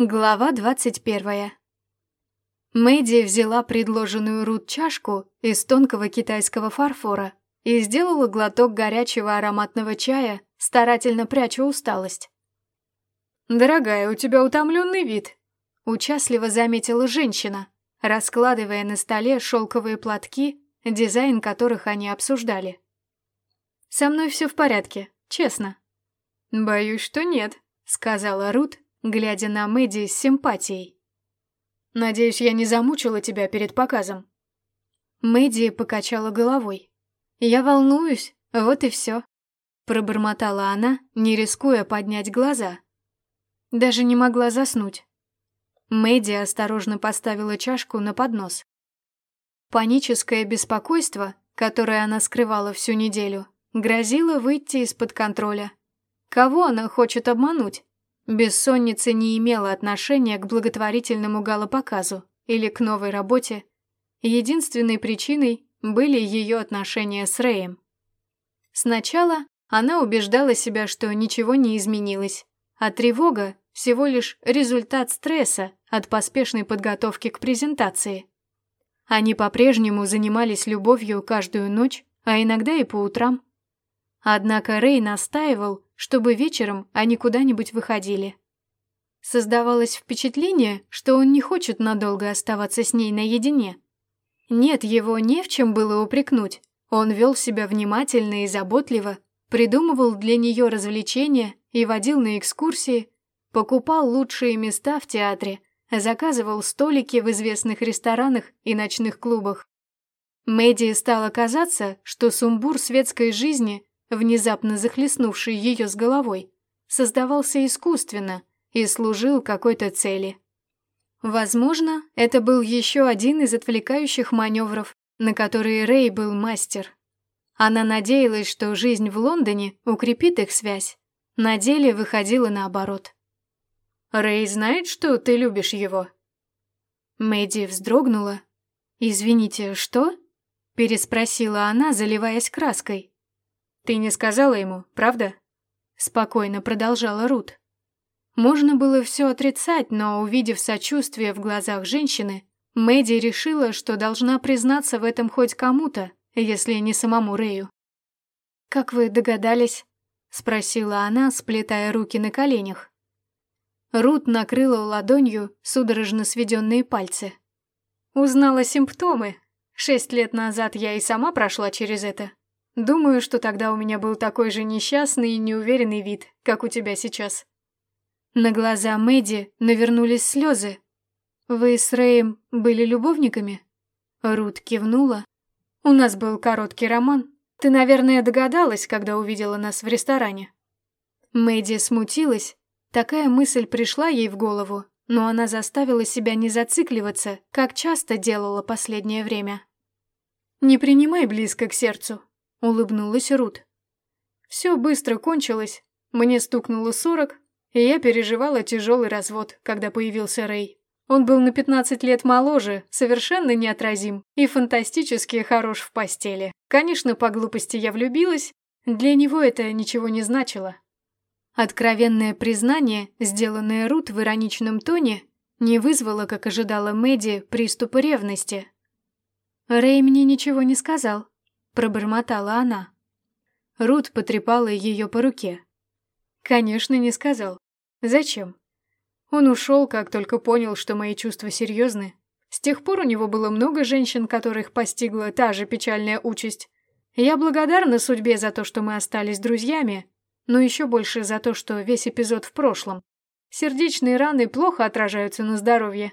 Глава двадцать первая. Мэдди взяла предложенную Рут чашку из тонкого китайского фарфора и сделала глоток горячего ароматного чая, старательно пряча усталость. «Дорогая, у тебя утомленный вид», — участливо заметила женщина, раскладывая на столе шелковые платки, дизайн которых они обсуждали. «Со мной все в порядке, честно». «Боюсь, что нет», — сказала Рут, глядя на Мэдди с симпатией. «Надеюсь, я не замучила тебя перед показом?» Мэдди покачала головой. «Я волнуюсь, вот и все», — пробормотала она, не рискуя поднять глаза. Даже не могла заснуть. Мэдди осторожно поставила чашку на поднос. Паническое беспокойство, которое она скрывала всю неделю, грозило выйти из-под контроля. Кого она хочет обмануть? Бессонница не имела отношения к благотворительному галопоказу или к новой работе. Единственной причиной были ее отношения с Рэем. Сначала она убеждала себя, что ничего не изменилось, а тревога – всего лишь результат стресса от поспешной подготовки к презентации. Они по-прежнему занимались любовью каждую ночь, а иногда и по утрам. Однако Рэй настаивал, чтобы вечером они куда-нибудь выходили. Создавалось впечатление, что он не хочет надолго оставаться с ней наедине. Нет, его не в чем было упрекнуть. Он вел себя внимательно и заботливо, придумывал для нее развлечения и водил на экскурсии, покупал лучшие места в театре, заказывал столики в известных ресторанах и ночных клубах. Мэдди стало казаться, что сумбур светской жизни внезапно захлестнувший ее с головой, создавался искусственно и служил какой-то цели. Возможно, это был еще один из отвлекающих маневров, на которые Рэй был мастер. Она надеялась, что жизнь в Лондоне укрепит их связь. На деле выходило наоборот. «Рэй знает, что ты любишь его?» Мэдди вздрогнула. «Извините, что?» – переспросила она, заливаясь краской. «Ты не сказала ему, правда?» Спокойно продолжала Рут. Можно было все отрицать, но, увидев сочувствие в глазах женщины, Мэдди решила, что должна признаться в этом хоть кому-то, если не самому Рэю. «Как вы догадались?» — спросила она, сплетая руки на коленях. Рут накрыла ладонью судорожно сведенные пальцы. «Узнала симптомы. Шесть лет назад я и сама прошла через это. Думаю, что тогда у меня был такой же несчастный и неуверенный вид, как у тебя сейчас. На глаза Мэдди навернулись слезы. «Вы с Рэем были любовниками?» Рут кивнула. «У нас был короткий роман. Ты, наверное, догадалась, когда увидела нас в ресторане». Мэдди смутилась. Такая мысль пришла ей в голову, но она заставила себя не зацикливаться, как часто делала последнее время. «Не принимай близко к сердцу», — улыбнулась Рут. Все быстро кончилось. Мне стукнуло сорок, и я переживала тяжелый развод, когда появился Рэй. Он был на 15 лет моложе, совершенно неотразим и фантастически хорош в постели. Конечно, по глупости я влюбилась, для него это ничего не значило. Откровенное признание, сделанное Рут в ироничном тоне, не вызвало, как ожидала Мэдди, приступа ревности. Рэй мне ничего не сказал, пробормотала она. Рут потрепала ее по руке. Конечно, не сказал. Зачем? Он ушел, как только понял, что мои чувства серьезны. С тех пор у него было много женщин, которых постигла та же печальная участь. Я благодарна судьбе за то, что мы остались друзьями, но еще больше за то, что весь эпизод в прошлом. Сердечные раны плохо отражаются на здоровье.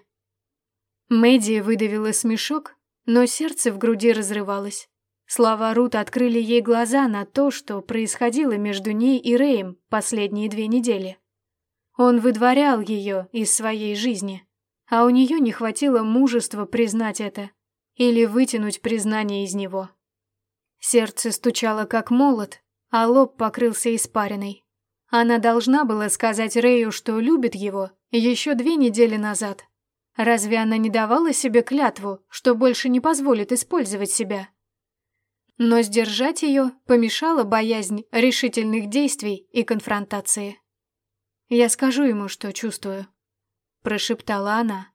Мэдди выдавила смешок, но сердце в груди разрывалось. Слова Рут открыли ей глаза на то, что происходило между ней и Рэем последние две недели. Он выдворял ее из своей жизни, а у нее не хватило мужества признать это или вытянуть признание из него. Сердце стучало как молот, а лоб покрылся испариной. Она должна была сказать Рэю, что любит его, еще две недели назад. Разве она не давала себе клятву, что больше не позволит использовать себя? Но сдержать ее помешала боязнь решительных действий и конфронтации. Я скажу ему, что чувствую. прошептала она.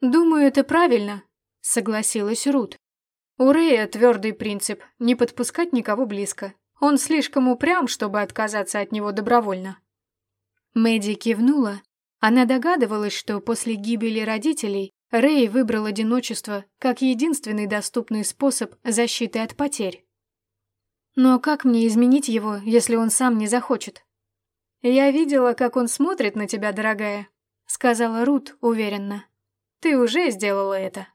«Думаю, это правильно», — согласилась Рут. У Рэя твердый принцип — не подпускать никого близко. Он слишком упрям, чтобы отказаться от него добровольно. Мэдди кивнула. Она догадывалась, что после гибели родителей Рэй выбрал одиночество как единственный доступный способ защиты от потерь. Но как мне изменить его, если он сам не захочет? Я видела, как он смотрит на тебя, дорогая, сказала Рут уверенно. Ты уже сделала это.